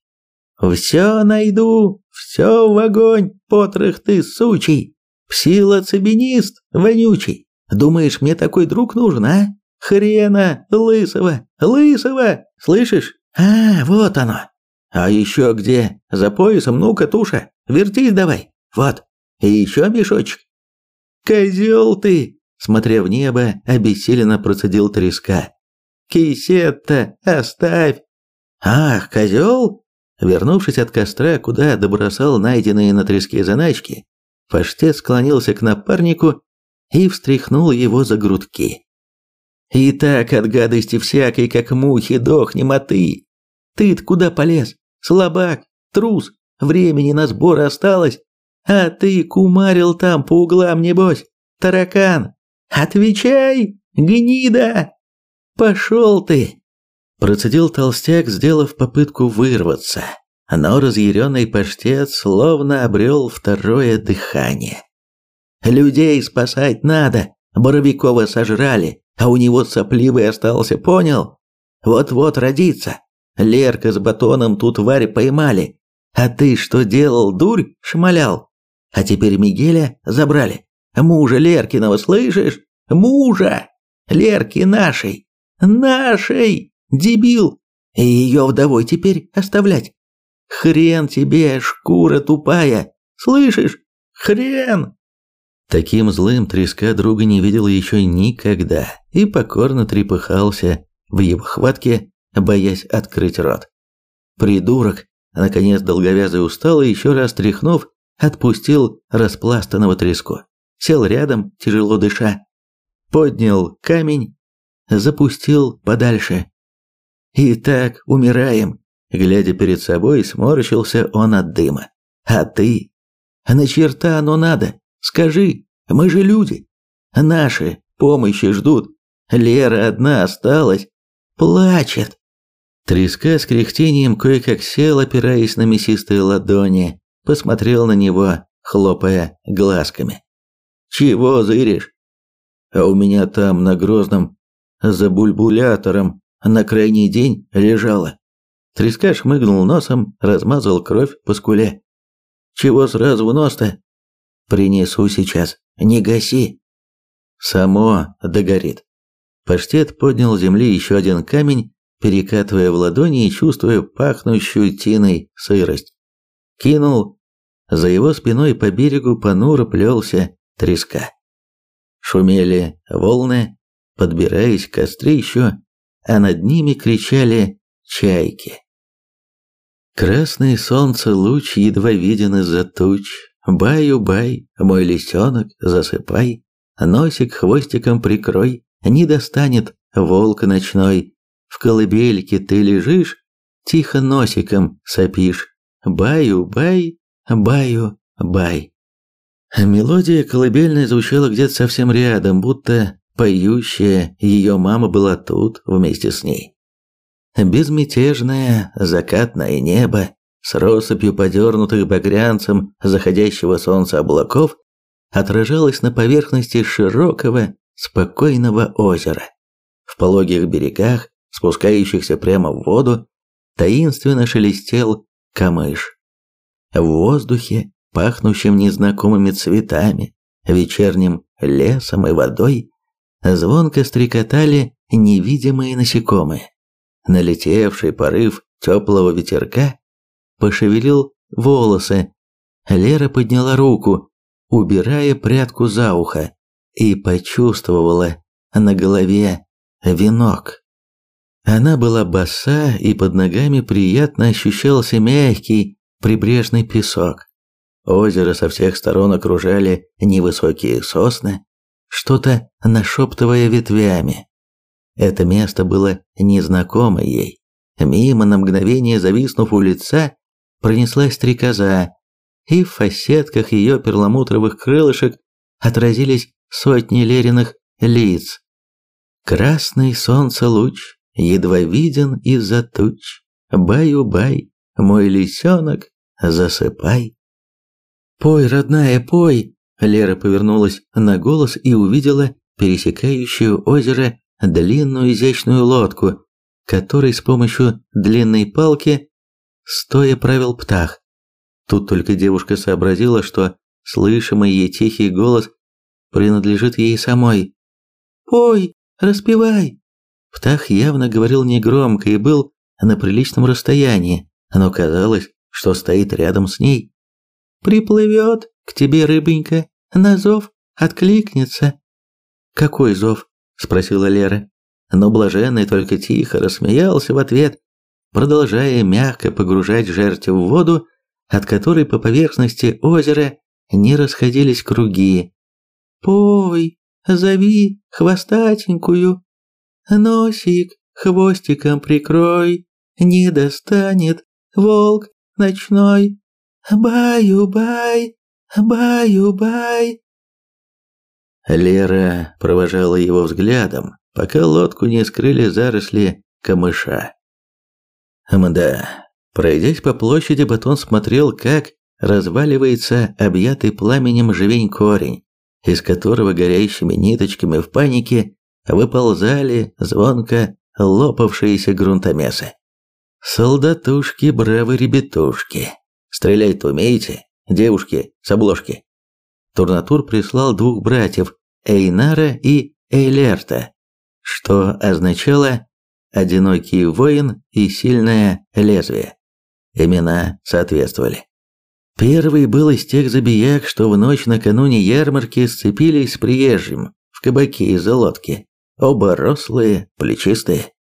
«Все найду, все в огонь, потрох ты сучий!» Псилоцибинист, вонючий. Думаешь, мне такой друг нужен, а? Хрена, лысого, лысого, слышишь? А, вот оно. А еще где? За поясом, ну-ка, туша, вертись давай. Вот, и еще мешочек. Козел ты, смотря в небо, обессиленно процедил треска. Кисет-то оставь!» «Ах, козел!» Вернувшись от костра, куда добросал найденные на треске заначки, паштет склонился к напарнику и встряхнул его за грудки. «И так от гадости всякой, как мухи, дохнем, а ты? Ты-то куда полез? Слабак, трус, времени на сбор осталось, а ты кумарил там по углам, небось, таракан. Отвечай, гнида! Пошел ты!» Процедил толстяк, сделав попытку вырваться, но разъяренный паштет словно обрел второе дыхание. «Людей спасать надо, Боровикова сожрали, а у него сопливый остался, понял? Вот-вот родится. Лерка с батоном тут тварь поймали. А ты что делал, дурь шмалял? А теперь Мигеля забрали. Мужа Леркиного, слышишь? Мужа! Лерки нашей! Нашей! Дебил! И ее вдовой теперь оставлять? Хрен тебе, шкура тупая! Слышишь? Хрен! Таким злым треска друга не видел еще никогда и покорно трепыхался в его хватке, боясь открыть рот. Придурок, наконец долговязый устал и еще раз тряхнув, отпустил распластанного треску. Сел рядом, тяжело дыша. Поднял камень, запустил подальше. «И так умираем», глядя перед собой, сморщился он от дыма. «А ты? На черта оно надо? Скажи, мы же люди. Наши помощи ждут. Лера одна осталась. Плачет. Треска с кряхтением кое-как сел, опираясь на мясистые ладони, посмотрел на него, хлопая глазками. «Чего зыришь?» «А у меня там на Грозном за бульбулятором на крайний день лежала». Треска шмыгнул носом, размазал кровь по скуле. «Чего сразу в нос-то?» Принесу сейчас. Не гаси. Само догорит. Паштет поднял с земли еще один камень, перекатывая в ладони и чувствуя пахнущую тиной сырость. Кинул. За его спиной по берегу понуро плелся треска. Шумели волны, подбираясь к кострищу, а над ними кричали чайки. Красный солнце луч едва виден из-за туч, Баю-бай, мой лисенок, засыпай, Носик хвостиком прикрой, Не достанет волк ночной. В колыбельке ты лежишь, Тихо носиком сопишь. Баю-бай, баю-бай. Мелодия колыбельная звучала где-то совсем рядом, будто поющая ее мама была тут вместе с ней. Безмятежное закатное небо, с россыпью подернутых багрянцем заходящего солнца облаков отражалась на поверхности широкого, спокойного озера. В пологих берегах, спускающихся прямо в воду, таинственно шелестел камыш. В воздухе, пахнущем незнакомыми цветами, вечерним лесом и водой, звонко стрекотали невидимые насекомые. Налетевший порыв теплого ветерка пошевелил волосы. Лера подняла руку, убирая прядку за ухо, и почувствовала на голове венок. Она была боса, и под ногами приятно ощущался мягкий прибрежный песок. Озеро со всех сторон окружали невысокие сосны, что-то нашептывая ветвями. Это место было незнакомо ей. Мимо на мгновение зависнув у лица, пронеслась стрекоза, и в фасетках ее перламутровых крылышек отразились сотни лериных лиц. Красный солнце луч едва виден из-за туч. Баю-бай, мой лисенок, засыпай. Пой, родная, пой. Лера повернулась на голос и увидела пересекающую озеро длинную изящную лодку, которой с помощью длинной палки стоя правил птах. Тут только девушка сообразила, что слышимый ей тихий голос принадлежит ей самой. «Ой, распевай!» Птах явно говорил негромко и был на приличном расстоянии, но казалось, что стоит рядом с ней. «Приплывет к тебе рыбонька, на зов откликнется». «Какой зов?» – спросила Лера. но блаженный только тихо рассмеялся в ответ, продолжая мягко погружать жертву в воду, от которой по поверхности озера не расходились круги. «Пой, зови хвостатенькую, носик хвостиком прикрой, не достанет волк ночной. Баю-бай, баю-бай». Лера провожала его взглядом, пока лодку не скрыли заросли камыша. Мда, пройдясь по площади, Батон смотрел, как разваливается объятый пламенем живень корень, из которого горящими ниточками в панике выползали звонко лопавшиеся грунтомесы. Солдатушки, бравы ребятушки. Стрелять-то умеете, девушки с обложки? Турнатур прислал двух братьев, Эйнара и Эйлерта, что означало «одинокий воин» и «сильное лезвие». Имена соответствовали. Первый был из тех забияк, что в ночь накануне ярмарки сцепились с приезжим в кабаке из-за лодки. Оба рослые, плечистые.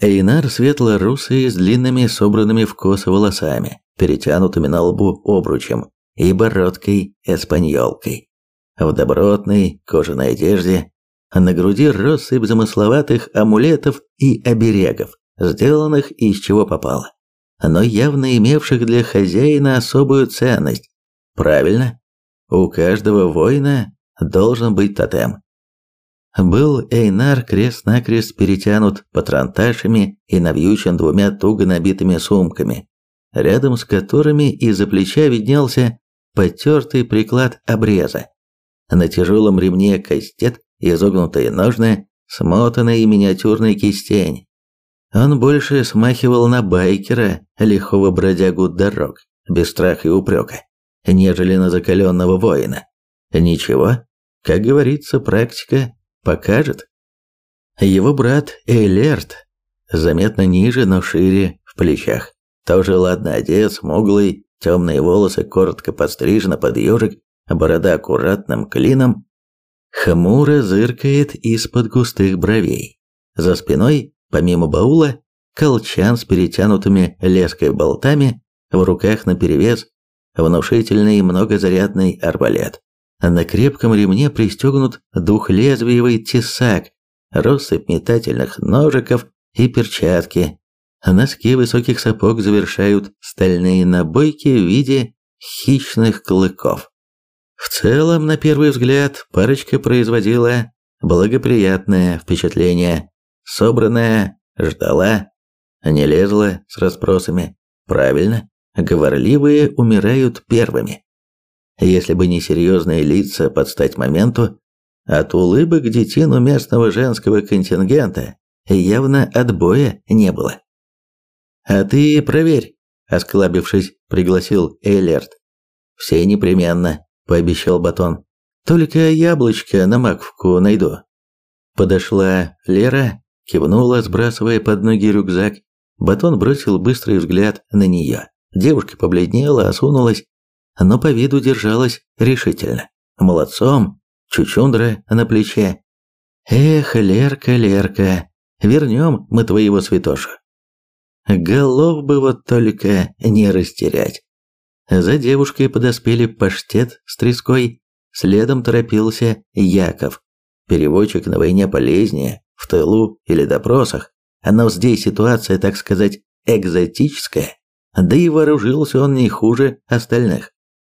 Эйнар светло-русый с длинными собранными в косы волосами, перетянутыми на лбу обручем и бородкой-эспаньолкой. В добротной кожаной одежде, на груди россыпь замысловатых амулетов и оберегов, сделанных из чего попало но явно имевших для хозяина особую ценность. Правильно, у каждого воина должен быть тотем. Был Эйнар крест-накрест перетянут патронташами и навьючен двумя туго набитыми сумками, рядом с которыми из-за плеча виднелся потертый приклад обреза. На тяжелом ремне кастет, изогнутые ножны, смотанный и миниатюрный кистень, он больше смахивал на байкера, лихого бродягу дорог, без страха и упрека, нежели на закаленного воина. Ничего, как говорится, практика покажет. Его брат Элерт заметно ниже, но шире в плечах. Тоже ладно одет, смуглый, темные волосы коротко подстрижены под ежик, борода аккуратным клином, хмуро зыркает из-под густых бровей. За спиной Помимо баула, колчан с перетянутыми леской болтами, в руках наперевес внушительный многозарядный арбалет. На крепком ремне пристегнут двухлезвиевый тесак, россыпь метательных ножиков и перчатки. Носки высоких сапог завершают стальные набойки в виде хищных клыков. В целом, на первый взгляд, парочка производила благоприятное впечатление собранная, ждала, не лезла с расспросами. Правильно, говорливые умирают первыми. Если бы не серьезные лица под стать моменту, от улыбок детину местного женского контингента явно отбоя не было. «А ты проверь», – осклабившись, пригласил Эйлерт. «Все непременно», – пообещал Батон. «Только яблочко на маковку найду». Подошла Лера, Кивнула, сбрасывая под ноги рюкзак. Батон бросил быстрый взгляд на нее. Девушка побледнела, осунулась, но по виду держалась решительно. Молодцом, чучундра на плече. Эх, Лерка, Лерка, вернем мы твоего святошу. Голов бы вот только не растерять. За девушкой подоспели паштет с треской, следом торопился Яков. Переводчик на войне полезнее, в тылу или допросах, но здесь ситуация, так сказать, экзотическая, да и вооружился он не хуже остальных.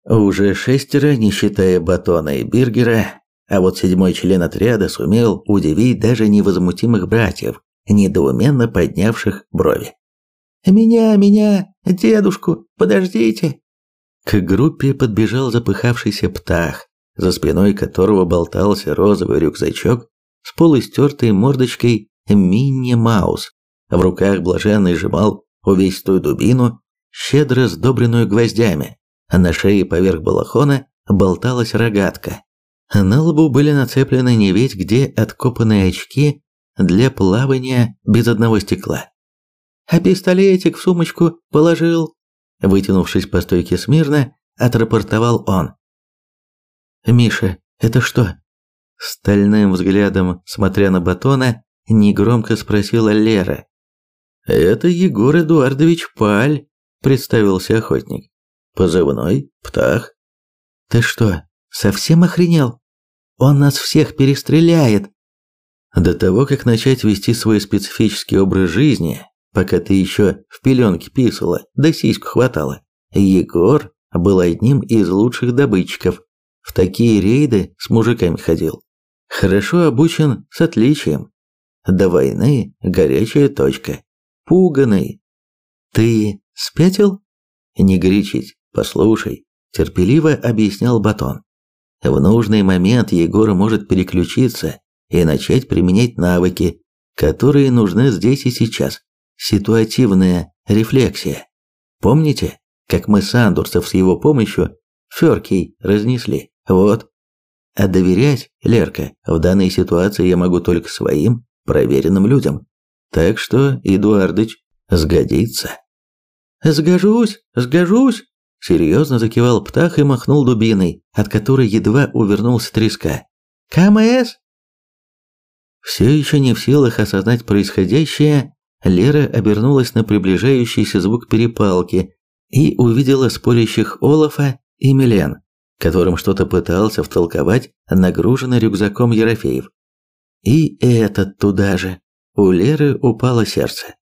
Уже шестеро, не считая Батона и Биргера, а вот седьмой член отряда сумел удивить даже невозмутимых братьев, недоуменно поднявших брови. «Меня, меня, дедушку, подождите!» К группе подбежал запыхавшийся птах, за спиной которого болтался розовый рюкзачок с полустертой мордочкой Минни Маус. В руках блаженный сжимал увесистую дубину, щедро сдобренную гвоздями, а на шее поверх балахона болталась рогатка. На лбу были нацеплены не ведь где откопанные очки для плавания без одного стекла. А пистолетик в сумочку положил, вытянувшись по стойке смирно, отрапортовал он. «Миша, это что?» Стальным взглядом, смотря на Батона, негромко спросила Лера. «Это Егор Эдуардович Паль», – представился охотник. «Позывной Птах». «Ты что, совсем охренел? Он нас всех перестреляет!» До того, как начать вести свой специфический образ жизни, пока ты еще в пеленке писала, да сиську хватала, Егор был одним из лучших добытчиков. В такие рейды с мужиками ходил. Хорошо обучен с отличием. До войны горячая точка. Пуганый. Ты спятил? Не горячись, послушай, терпеливо объяснял Батон. В нужный момент Егор может переключиться и начать применять навыки, которые нужны здесь и сейчас. Ситуативная рефлексия. Помните, как мы Сандурцев с его помощью Феркий разнесли? Вот. А доверять, Лерка, в данной ситуации я могу только своим проверенным людям. Так что, Эдуардыч, сгодится. Сгожусь, сгожусь, серьезно закивал птах и махнул дубиной, от которой едва увернулся треска. КМС? Все еще не в силах осознать происходящее, Лера обернулась на приближающийся звук перепалки и увидела спорящих Олафа и Милен, которым что-то пытался втолковать нагруженный рюкзаком Ерофеев. И этот туда же. У Леры упало сердце.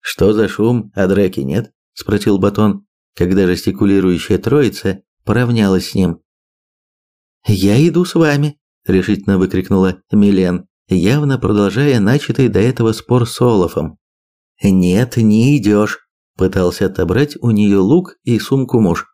«Что за шум, а драки нет?» – спросил Батон, когда жестикулирующая троица поравнялась с ним. «Я иду с вами», – решительно выкрикнула Милен, явно продолжая начатый до этого спор с Олафом. «Нет, не идешь», – пытался отобрать у нее лук и сумку муж.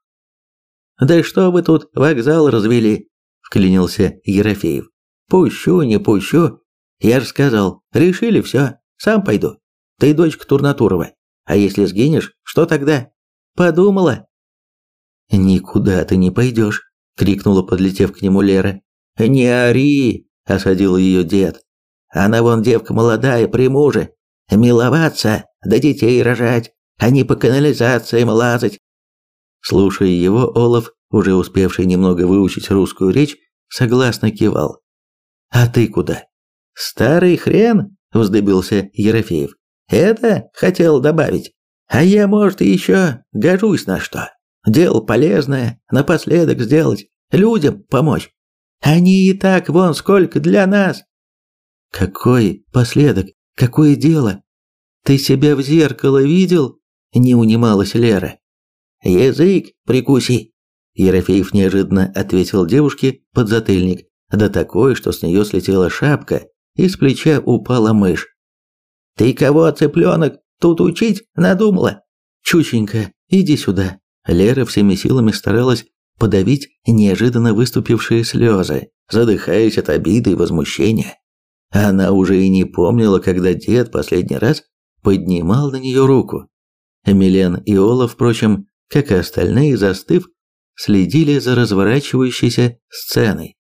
«Да что вы тут вокзал развели?» – вклинился Ерофеев. «Пущу, не пущу. Я же сказал, решили все, сам пойду. Ты дочка Турнатурова. А если сгинешь, что тогда? Подумала?» «Никуда ты не пойдешь», – крикнула, подлетев к нему Лера. «Не ори!» – осадил ее дед. Она вон девка молодая, при муже. Миловаться, да детей рожать, а не по канализациям лазать. Слушая его, Олаф, уже успевший немного выучить русскую речь, согласно кивал. «А ты куда?» «Старый хрен», – вздыбился Ерофеев. «Это хотел добавить. А я, может, еще гожусь на что. Дело полезное, напоследок сделать, людям помочь. Они и так вон сколько для нас какой последок? Какое дело? Ты себя в зеркало видел? Не унималась Лера. Язык прикуси. Ерофеев неожиданно ответил девушке под затыльник, да такой, что с нее слетела шапка, и с плеча упала мышь. «Ты кого, цыпленок, тут учить надумала?» «Чученька, иди сюда». Лера всеми силами старалась подавить неожиданно выступившие слезы, задыхаясь от обиды и возмущения. Она уже и не помнила, когда дед последний раз поднимал на нее руку. Милен и Ола, впрочем, как и остальные, застыв, следили за разворачивающейся сценой.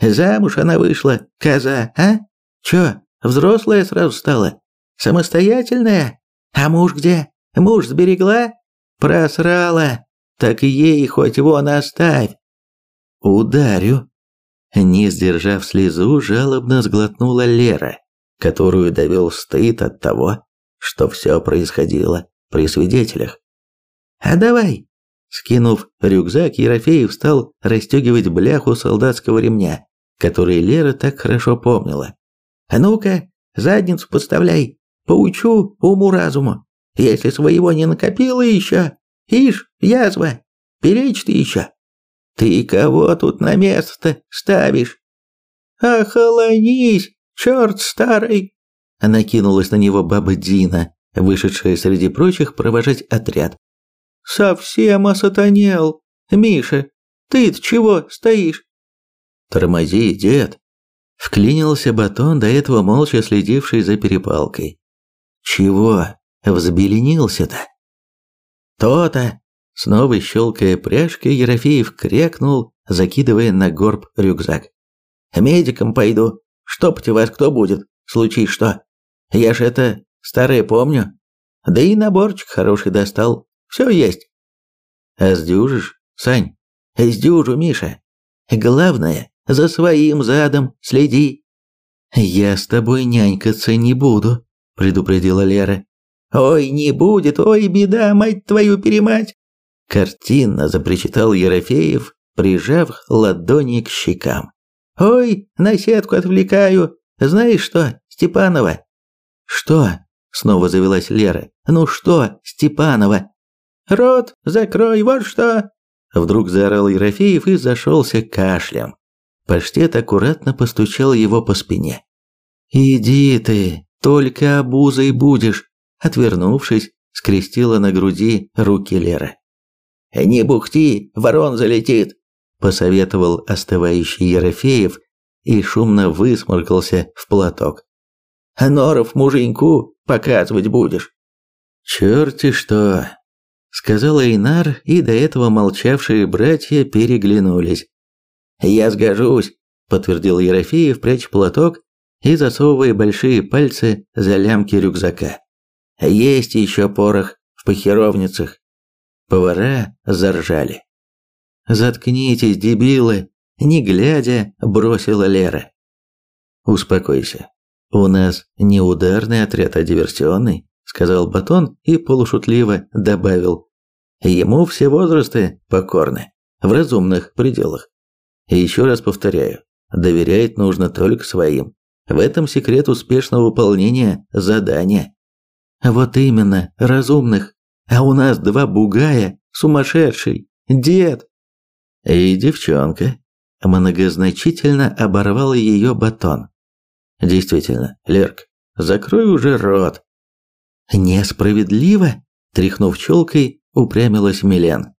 «Замуж она вышла, коза, а? Чё, взрослая сразу стала? Самостоятельная? А муж где? Муж сберегла? Просрала? Так ей хоть вон оставь!» «Ударю!» Не сдержав слезу, жалобно сглотнула Лера, которую довел стыд от того, что все происходило при свидетелях. «А давай!» Скинув рюкзак, Ерофеев стал расстегивать бляху солдатского ремня, который Лера так хорошо помнила. «А ну-ка, задницу подставляй, поучу уму-разуму. Если своего не накопила еще, ишь, язва, перечь ты еще!» Ты кого тут на место ставишь? Охолонись, черт старый! Накинулась на него баба Дина, вышедшая среди прочих провожать отряд. Совсем осатанел. Миша, ты-то чего стоишь? Тормози, дед. Вклинился батон, до этого молча следивший за перепалкой. Чего взбеленился-то? То-то, Снова щелкая пряжкой, Ерофеев крякнул, закидывая на горб рюкзак. «Медиком пойду. Штопать вас кто будет, случай что. Я ж это старое помню. Да и наборчик хороший достал. Все есть». «А сдюжишь, Сань?» «Сдюжу, Миша. Главное, за своим задом следи». «Я с тобой нянькаться не буду», – предупредила Лера. «Ой, не будет, ой, беда, мать твою перемать!» Картинно запричитал Ерофеев, прижав ладони к щекам. «Ой, на сетку отвлекаю. Знаешь что, Степанова?» «Что?» – снова завелась Лера. «Ну что, Степанова?» «Рот закрой, вот что!» Вдруг заорал Ерофеев и зашелся кашлем. Паштет аккуратно постучал его по спине. «Иди ты, только обузой будешь!» Отвернувшись, скрестила на груди руки Лера. «Не бухти, ворон залетит!» посоветовал остывающий Ерофеев и шумно высморкался в платок. «Норов муженьку показывать будешь!» «Черти что!» сказал Эйнар, и до этого молчавшие братья переглянулись. «Я сгожусь», – подтвердил Ерофеев, прячь платок и засовывая большие пальцы за лямки рюкзака. «Есть еще порох в похеровницах». Повара заржали. «Заткнитесь, дебилы!» – не глядя, бросила Лера. «Успокойся. У нас не ударный отряд, а диверсионный», – сказал Батон и полушутливо добавил. «Ему все возрасты покорны, в разумных пределах. И еще раз повторяю, доверять нужно только своим. В этом секрет успешного выполнения задания». «Вот именно, разумных. А у нас два бугая, сумасшедший, дед!» И девчонка многозначительно оборвал ее батон. Действительно, Лерк, закрой уже рот. Несправедливо, тряхнув челкой, упрямилась Милен.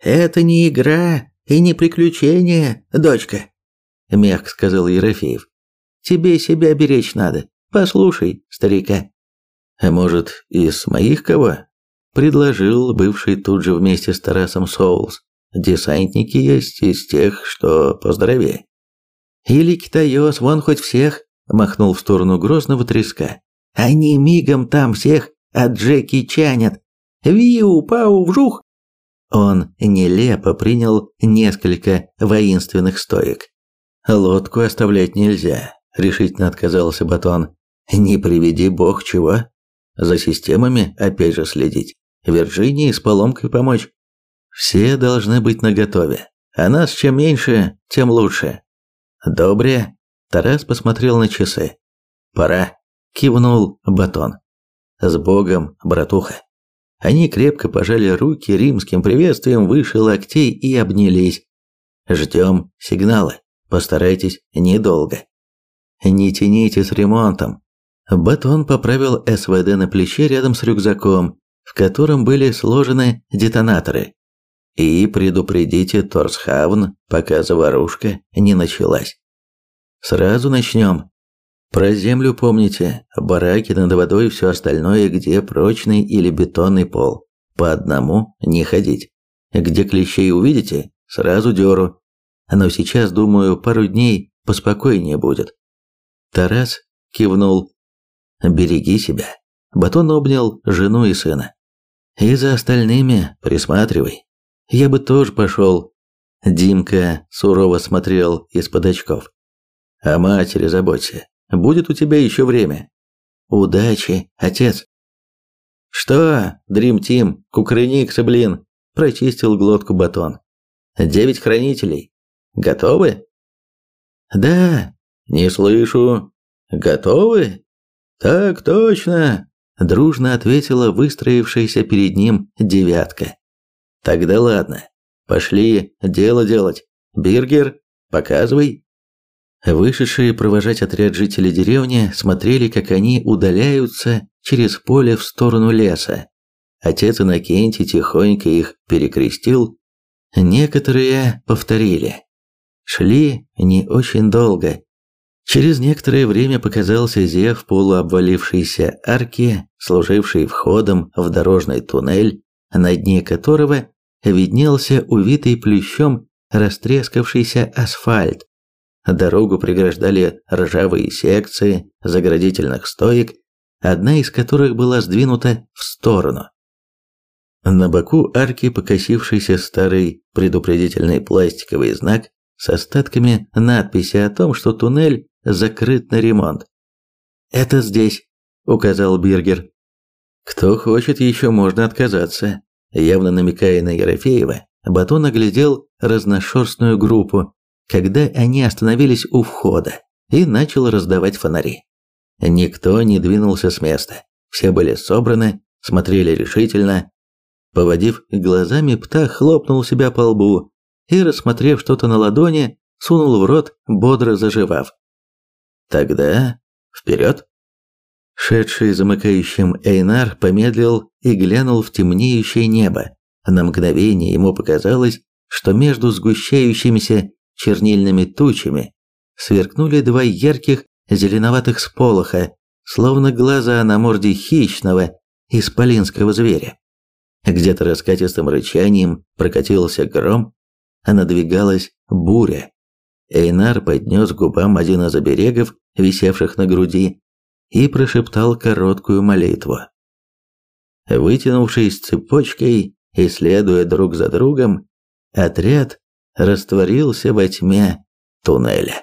Это не игра и не приключение, дочка, мягко сказал Ерофеев. Тебе себя беречь надо. Послушай, старика. А может, из моих кого? Предложил бывший тут же вместе с Тарасом Соулс. Десантники есть из тех, что поздоровее. Или китаёс, вон хоть всех, махнул в сторону грозного треска. Они мигом там всех от Джеки чанят. Виу, пау, вжух. Он нелепо принял несколько воинственных стоек. Лодку оставлять нельзя, решительно отказался Батон. Не приведи бог чего. За системами опять же следить. Вирджинии с поломкой помочь. Все должны быть наготове. А нас чем меньше, тем лучше. Добре. Тарас посмотрел на часы. Пора. Кивнул Батон. С Богом, братуха. Они крепко пожали руки римским приветствием выше локтей и обнялись. Ждем сигнала. Постарайтесь недолго. Не тяните с ремонтом. Батон поправил СВД на плече рядом с рюкзаком, в котором были сложены детонаторы. И предупредите Торсхавн, пока заварушка не началась. Сразу начнем. Про землю помните, бараки над водой и все остальное, где прочный или бетонный пол. По одному не ходить. Где клещей увидите, сразу дёру. Но сейчас, думаю, пару дней поспокойнее будет. Тарас кивнул. Береги себя. Батон обнял жену и сына. И за остальными присматривай. Я бы тоже пошел. Димка сурово смотрел из-под очков. О матери заботься. Будет у тебя еще время. Удачи, отец. Что, Дрим Тим, кукрыниксы, блин, прочистил глотку батон. Девять хранителей. Готовы? Да, не слышу. Готовы? Так точно, дружно ответила выстроившаяся перед ним девятка. Тогда ладно. Пошли дело делать. Биргер, показывай. Вышедшие провожать отряд жителей деревни смотрели, как они удаляются через поле в сторону леса. Отец Иннокентий тихонько их перекрестил. Некоторые повторили. Шли не очень долго. Через некоторое время показался зев полуобвалившейся арки, служившей входом в дорожный туннель, на дне которого виднелся увитый плющом растрескавшийся асфальт. Дорогу преграждали ржавые секции заградительных стоек, одна из которых была сдвинута в сторону. На боку арки покосившийся старый предупредительный пластиковый знак с остатками надписи о том, что туннель закрыт на ремонт. «Это здесь», – указал Биргер. «Кто хочет, еще можно отказаться». Явно намекая на Ерофеева, Батон оглядел разношерстную группу, когда они остановились у входа, и начал раздавать фонари. Никто не двинулся с места. Все были собраны, смотрели решительно. Поводив глазами, птах хлопнул себя по лбу и, рассмотрев что-то на ладони, сунул в рот, бодро заживав. Тогда вперед. Шедший замыкающим Эйнар помедлил и глянул в темнеющее небо. На мгновение ему показалось, что между сгущающимися чернильными тучами сверкнули два ярких зеленоватых сполоха, словно глаза на морде хищного исполинского зверя. Где-то раскатистым рычанием прокатился гром, а надвигалась буря. Эйнар поднес губам один из оберегов, висевших на груди, и прошептал короткую молитву. Вытянувшись цепочкой и следуя друг за другом, отряд растворился во тьме туннеля.